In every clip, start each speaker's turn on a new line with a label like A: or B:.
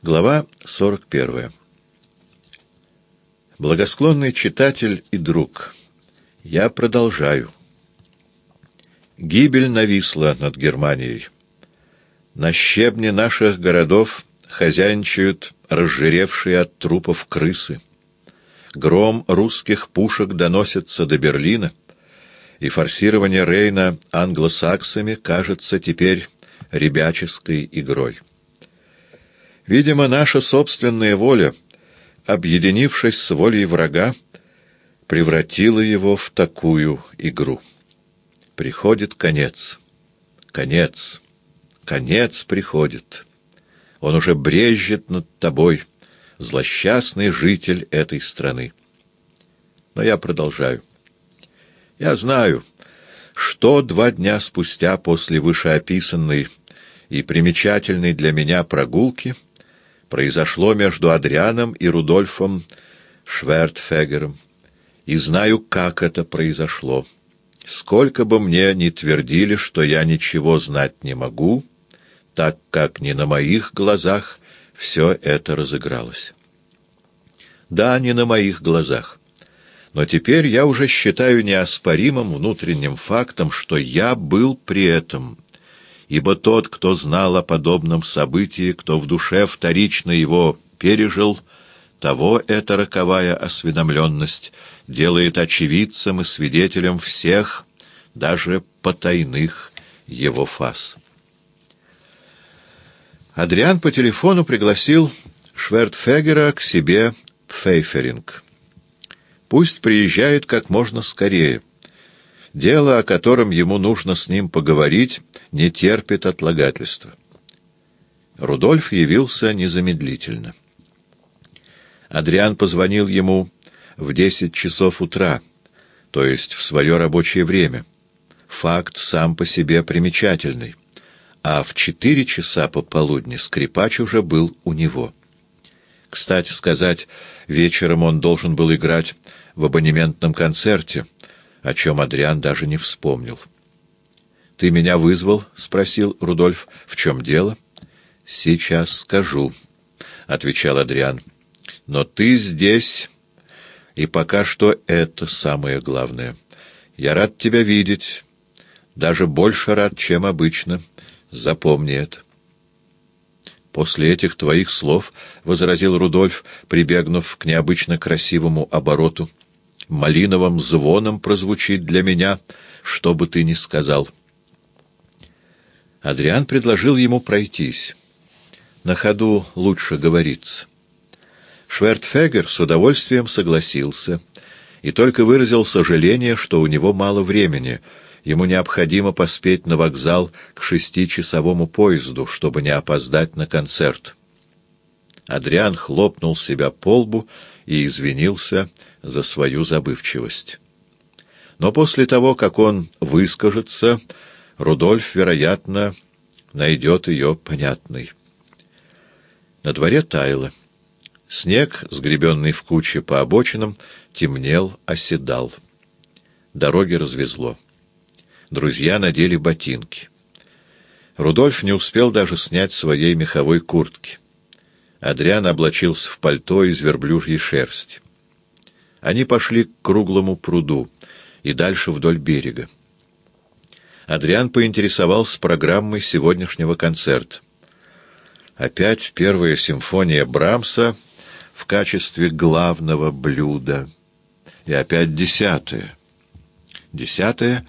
A: Глава 41. Благосклонный читатель и друг, я продолжаю. Гибель нависла над Германией. На щебне наших городов хозяйничают разжиревшие от трупов крысы. Гром русских пушек доносится до Берлина, и форсирование Рейна англосаксами кажется теперь ребяческой игрой. Видимо, наша собственная воля, объединившись с волей врага, превратила его в такую игру. Приходит конец. Конец. Конец приходит. Он уже брежет над тобой, злосчастный житель этой страны. Но я продолжаю. Я знаю, что два дня спустя после вышеописанной и примечательной для меня прогулки — произошло между Адрианом и Рудольфом Швертфегером, и знаю, как это произошло. Сколько бы мне ни твердили, что я ничего знать не могу, так как не на моих глазах все это разыгралось. Да, не на моих глазах. Но теперь я уже считаю неоспоримым внутренним фактом, что я был при этом — ибо тот, кто знал о подобном событии, кто в душе вторично его пережил, того эта роковая осведомленность делает очевидцем и свидетелем всех, даже потайных его фаз. Адриан по телефону пригласил Швертфегера к себе в Фейферинг. Пусть приезжает как можно скорее. Дело, о котором ему нужно с ним поговорить, не терпит отлагательства. Рудольф явился незамедлительно. Адриан позвонил ему в десять часов утра, то есть в свое рабочее время. Факт сам по себе примечательный. А в четыре часа пополудни скрипач уже был у него. Кстати сказать, вечером он должен был играть в абонементном концерте, о чем Адриан даже не вспомнил. «Ты меня вызвал?» — спросил Рудольф. «В чем дело?» «Сейчас скажу», — отвечал Адриан. «Но ты здесь, и пока что это самое главное. Я рад тебя видеть, даже больше рад, чем обычно. Запомни это». «После этих твоих слов», — возразил Рудольф, прибегнув к необычно красивому обороту, — «малиновым звоном прозвучит для меня, что бы ты ни сказал». Адриан предложил ему пройтись. На ходу лучше говорится. Швертфегер с удовольствием согласился и только выразил сожаление, что у него мало времени. Ему необходимо поспеть на вокзал к шестичасовому поезду, чтобы не опоздать на концерт. Адриан хлопнул себя по лбу и извинился за свою забывчивость. Но после того, как он выскажется, Рудольф, вероятно, найдет ее понятной. На дворе таяло. Снег, сгребенный в куче по обочинам, темнел, оседал. Дороги развезло. Друзья надели ботинки. Рудольф не успел даже снять своей меховой куртки. Адриан облачился в пальто из верблюжьей шерсти. Они пошли к круглому пруду и дальше вдоль берега. Адриан поинтересовался программой сегодняшнего концерта. Опять первая симфония Брамса в качестве главного блюда. И опять десятая. Десятая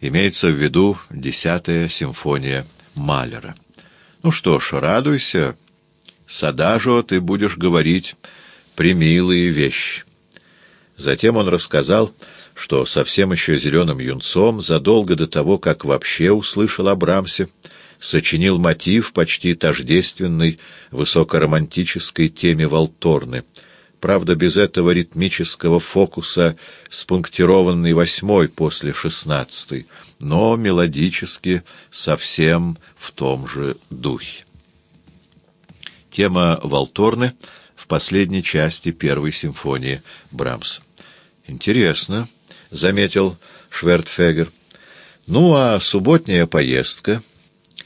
A: имеется в виду десятая симфония Малера. Ну что ж, радуйся. С Адажо ты будешь говорить примилые вещи. Затем он рассказал что совсем еще зеленым юнцом, задолго до того, как вообще услышал о Брамсе, сочинил мотив, почти тождественный высокоромантической теме Волторны. Правда, без этого ритмического фокуса с пунктированной восьмой после шестнадцатой, но мелодически совсем в том же духе. Тема Волторны в последней части первой симфонии Брамса. Интересно. — заметил Швертфегер. «Ну, а субботняя поездка?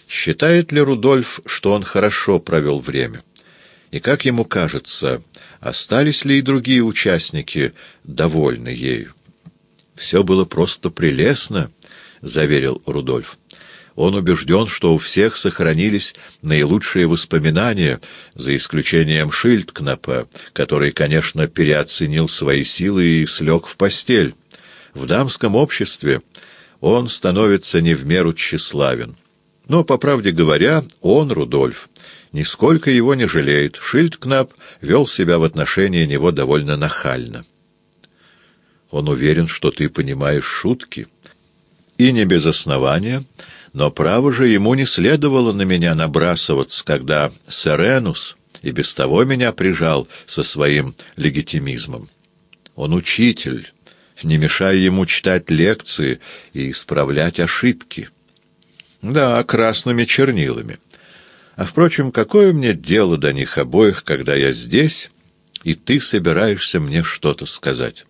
A: Считает ли Рудольф, что он хорошо провел время? И, как ему кажется, остались ли и другие участники довольны ею? «Все было просто прелестно», — заверил Рудольф. Он убежден, что у всех сохранились наилучшие воспоминания, за исключением Шильдкнапа, который, конечно, переоценил свои силы и слег в постель. В дамском обществе он становится не в меру тщеславен. Но, по правде говоря, он, Рудольф, нисколько его не жалеет. Шильдкнап вел себя в отношении него довольно нахально. Он уверен, что ты понимаешь шутки. И не без основания, но право же ему не следовало на меня набрасываться, когда Серенус и без того меня прижал со своим легитимизмом. Он учитель, не мешая ему читать лекции и исправлять ошибки. Да, красными чернилами. А, впрочем, какое мне дело до них обоих, когда я здесь, и ты собираешься мне что-то сказать?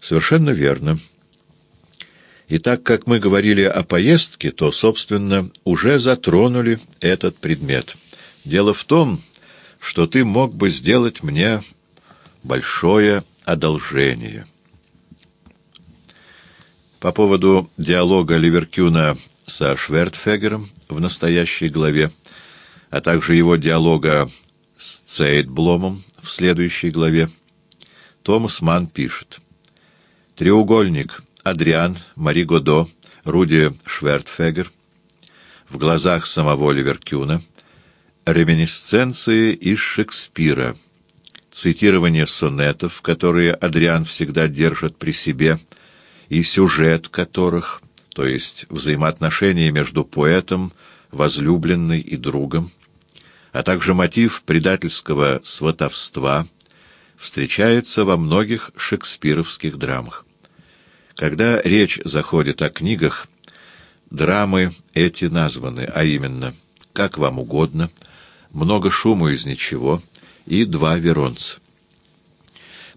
A: Совершенно верно. И так как мы говорили о поездке, то, собственно, уже затронули этот предмет. Дело в том, что ты мог бы сделать мне большое одолжение. По поводу диалога Ливеркюна со Швертфегером в настоящей главе, а также его диалога с Цейдбломом в следующей главе, Томас Манн пишет. Треугольник Адриан, Мари Годо, Руди Швертфегер. В глазах самого Ливеркюна. Реминисценции из Шекспира. Цитирование сонетов, которые Адриан всегда держит при себе, и сюжет которых, то есть взаимоотношения между поэтом, возлюбленной и другом, а также мотив предательского сватовства, встречается во многих шекспировских драмах. Когда речь заходит о книгах, драмы эти названы, а именно «Как вам угодно», «Много шума из ничего» и «Два веронца».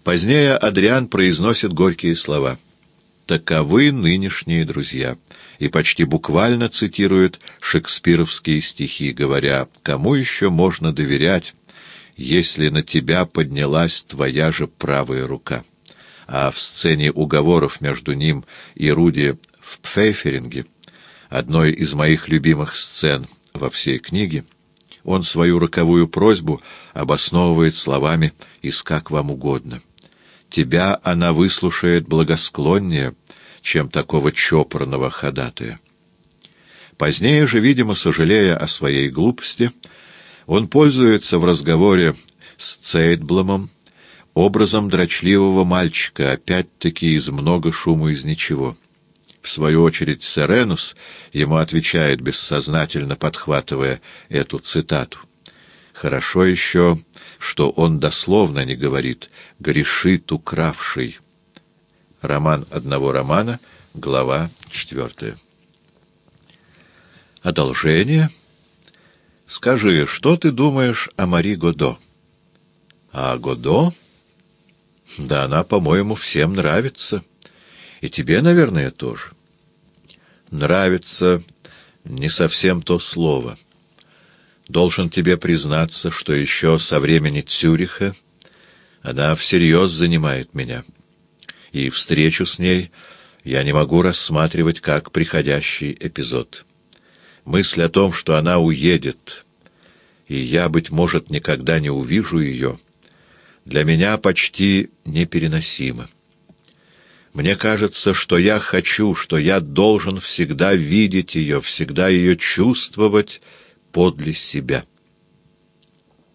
A: Позднее Адриан произносит горькие слова «Таковы нынешние друзья» и почти буквально цитирует шекспировские стихи, говоря «Кому еще можно доверять, если на тебя поднялась твоя же правая рука?» А в сцене уговоров между ним и Руди в Пфейферинге, одной из моих любимых сцен во всей книге, он свою роковую просьбу обосновывает словами «из как вам угодно». Тебя она выслушает благосклоннее, чем такого чопорного ходатая. Позднее же, видимо, сожалея о своей глупости, он пользуется в разговоре с Цейдбломом образом дрочливого мальчика, опять-таки из много шуму из ничего. В свою очередь Серенус ему отвечает, бессознательно подхватывая эту цитату. Хорошо еще, что он дословно не говорит «грешит укравший». Роман одного романа, глава четвертая. Одолжение? Скажи, что ты думаешь о Мари Годо? А Годо... Да она, по-моему, всем нравится. И тебе, наверное, тоже. Нравится не совсем то слово. Должен тебе признаться, что еще со времени Цюриха она всерьез занимает меня. И встречу с ней я не могу рассматривать как приходящий эпизод. Мысль о том, что она уедет, и я, быть может, никогда не увижу ее — для меня почти непереносимо. Мне кажется, что я хочу, что я должен всегда видеть ее, всегда ее чувствовать подле себя».